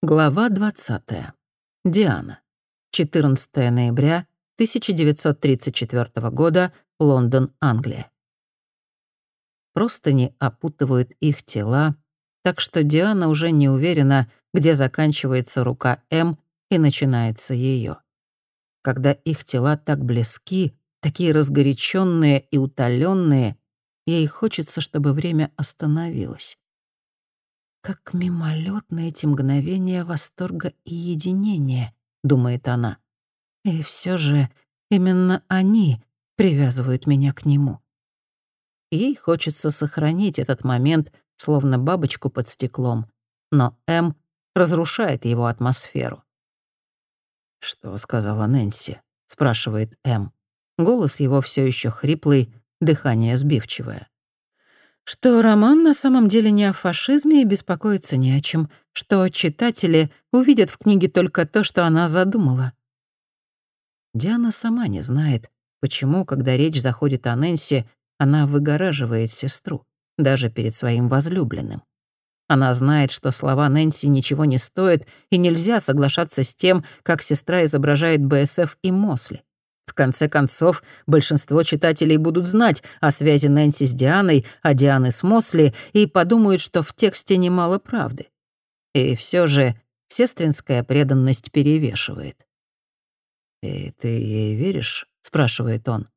Глава 20. Диана. 14 ноября 1934 года, Лондон, Англия. Простыни опутывают их тела, так что Диана уже не уверена, где заканчивается рука М и начинается ее. Когда их тела так близки, такие разгоряченные и утоленные, ей хочется, чтобы время остановилось. Как мимолетны эти мгновения восторга и единения, думает она. И все же именно они привязывают меня к нему. Ей хочется сохранить этот момент, словно бабочку под стеклом, но М разрушает его атмосферу. «Что сказала Нэнси?» — спрашивает М. Голос его все еще хриплый, дыхание сбивчивое что роман на самом деле не о фашизме и беспокоиться не о чем, что читатели увидят в книге только то, что она задумала. Диана сама не знает, почему, когда речь заходит о Нэнси, она выгораживает сестру, даже перед своим возлюбленным. Она знает, что слова Нэнси ничего не стоят, и нельзя соглашаться с тем, как сестра изображает БСФ и Мосли. В конце концов, большинство читателей будут знать о связи Нэнси с Дианой, а Дианы с Мосли, и подумают, что в тексте немало правды. И все же сестринская преданность перевешивает. «И ты ей веришь?» — спрашивает он.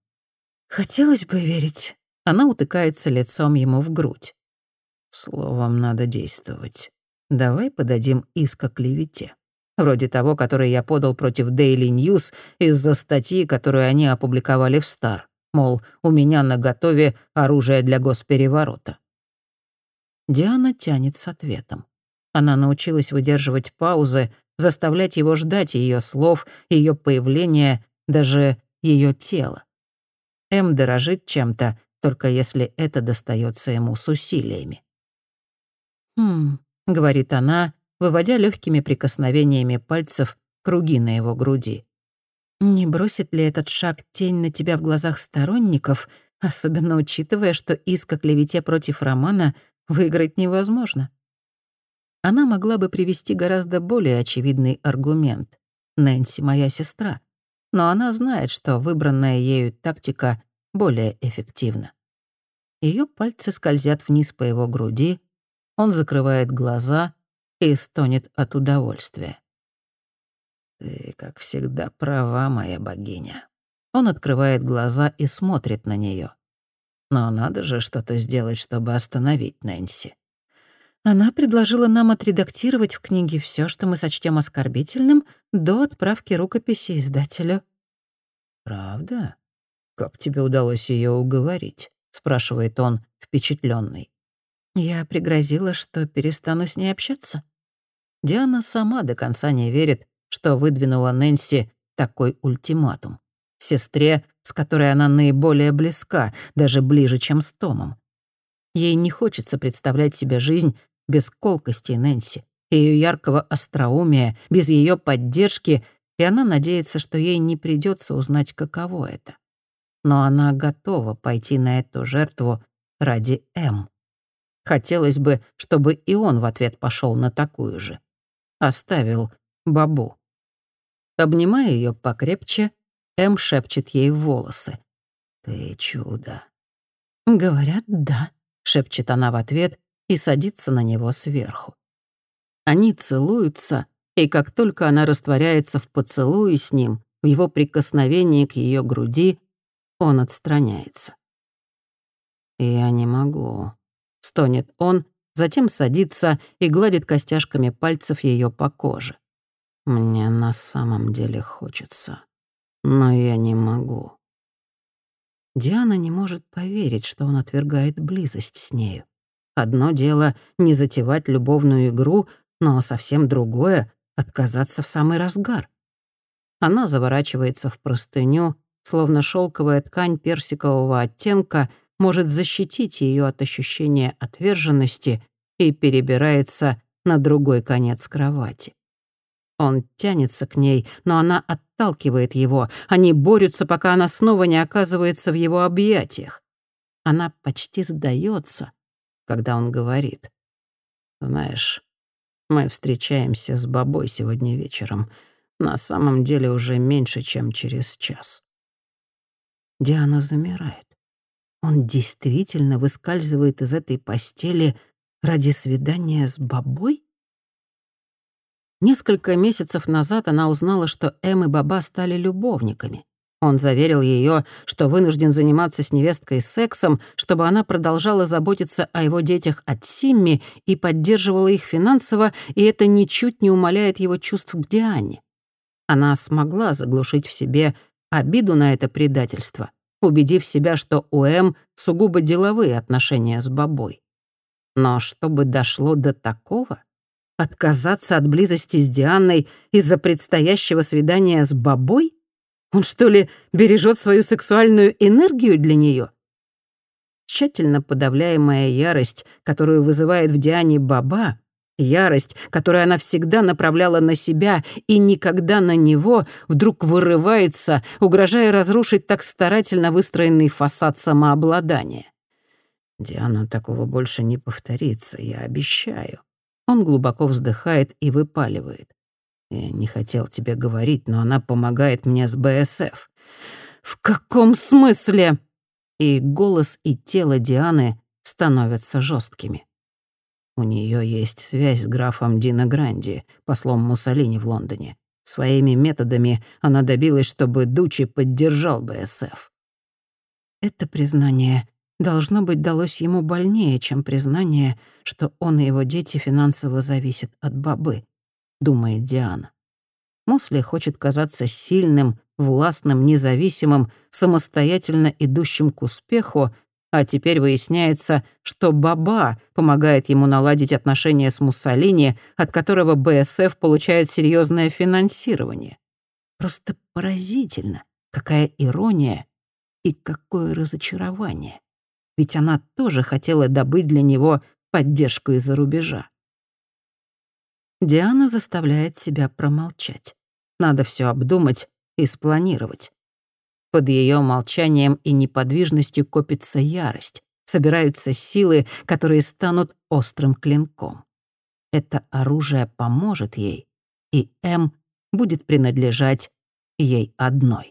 «Хотелось бы верить». Она утыкается лицом ему в грудь. «Словом, надо действовать. Давай подадим иск о клевете» вроде того, который я подал против Daily News из-за статьи, которую они опубликовали в Стар. Мол, у меня на готове оружие для госпереворота. Диана тянет с ответом. Она научилась выдерживать паузы, заставлять его ждать ее слов, ее появления, даже ее тела. М дорожит чем-то, только если это достается ему с усилиями. «Хм», — говорит она, выводя легкими прикосновениями пальцев круги на его груди. Не бросит ли этот шаг тень на тебя в глазах сторонников, особенно учитывая, что иск о клевете против Романа выиграть невозможно? Она могла бы привести гораздо более очевидный аргумент. Нэнси — моя сестра. Но она знает, что выбранная ею тактика более эффективна. Ее пальцы скользят вниз по его груди, он закрывает глаза, и стонет от удовольствия. «Ты, как всегда, права, моя богиня». Он открывает глаза и смотрит на нее. Но надо же что-то сделать, чтобы остановить Нэнси. Она предложила нам отредактировать в книге все, что мы сочтем оскорбительным, до отправки рукописи издателю. «Правда? Как тебе удалось ее уговорить?» — спрашивает он, впечатленный. Я пригрозила, что перестану с ней общаться. Диана сама до конца не верит, что выдвинула Нэнси такой ультиматум. Сестре, с которой она наиболее близка, даже ближе, чем с Томом. Ей не хочется представлять себе жизнь без колкости Нэнси, ее яркого остроумия, без ее поддержки, и она надеется, что ей не придется узнать, каково это. Но она готова пойти на эту жертву ради М. Хотелось бы, чтобы и он в ответ пошел на такую же оставил бабу. Обнимая ее покрепче, Эм шепчет ей в волосы. «Ты чудо». «Говорят, да», — шепчет она в ответ и садится на него сверху. Они целуются, и как только она растворяется в поцелуе с ним, в его прикосновении к ее груди, он отстраняется. «Я не могу», — стонет он, затем садится и гладит костяшками пальцев ее по коже. «Мне на самом деле хочется, но я не могу». Диана не может поверить, что он отвергает близость с нею. Одно дело — не затевать любовную игру, но совсем другое — отказаться в самый разгар. Она заворачивается в простыню, словно шелковая ткань персикового оттенка может защитить ее от ощущения отверженности и перебирается на другой конец кровати. Он тянется к ней, но она отталкивает его. Они борются, пока она снова не оказывается в его объятиях. Она почти сдается, когда он говорит. «Знаешь, Мы встречаемся с Бабой сегодня вечером. На самом деле уже меньше, чем через час». Диана замирает. Он действительно выскальзывает из этой постели ради свидания с Бабой? Несколько месяцев назад она узнала, что Эм и Баба стали любовниками. Он заверил ее, что вынужден заниматься с невесткой сексом, чтобы она продолжала заботиться о его детях от Симми и поддерживала их финансово, и это ничуть не умаляет его чувств к Диане. Она смогла заглушить в себе обиду на это предательство, убедив себя, что у Эм сугубо деловые отношения с Бабой. Но чтобы дошло до такого, Отказаться от близости с Дианой из-за предстоящего свидания с бабой? Он что ли бережет свою сексуальную энергию для нее? Тщательно подавляемая ярость, которую вызывает в Диане баба, ярость, которую она всегда направляла на себя и никогда на него, вдруг вырывается, угрожая разрушить так старательно выстроенный фасад самообладания. «Диана, такого больше не повторится, я обещаю», он глубоко вздыхает и выпаливает. «Я не хотел тебе говорить, но она помогает мне с БСФ». «В каком смысле?» И голос и тело Дианы становятся жесткими. У нее есть связь с графом Дина Гранди, послом Муссолини в Лондоне. Своими методами она добилась, чтобы Дучи поддержал БСФ. Это признание должно быть, далось ему больнее, чем признание, что он и его дети финансово зависят от бабы, думает Диана. Мосли хочет казаться сильным, властным, независимым, самостоятельно идущим к успеху, а теперь выясняется, что Баба помогает ему наладить отношения с Муссолини, от которого БСФ получает серьезное финансирование. Просто поразительно, какая ирония и какое разочарование ведь она тоже хотела добыть для него поддержку из-за рубежа. Диана заставляет себя промолчать. Надо все обдумать и спланировать. Под ее молчанием и неподвижностью копится ярость, собираются силы, которые станут острым клинком. Это оружие поможет ей, и М будет принадлежать ей одной.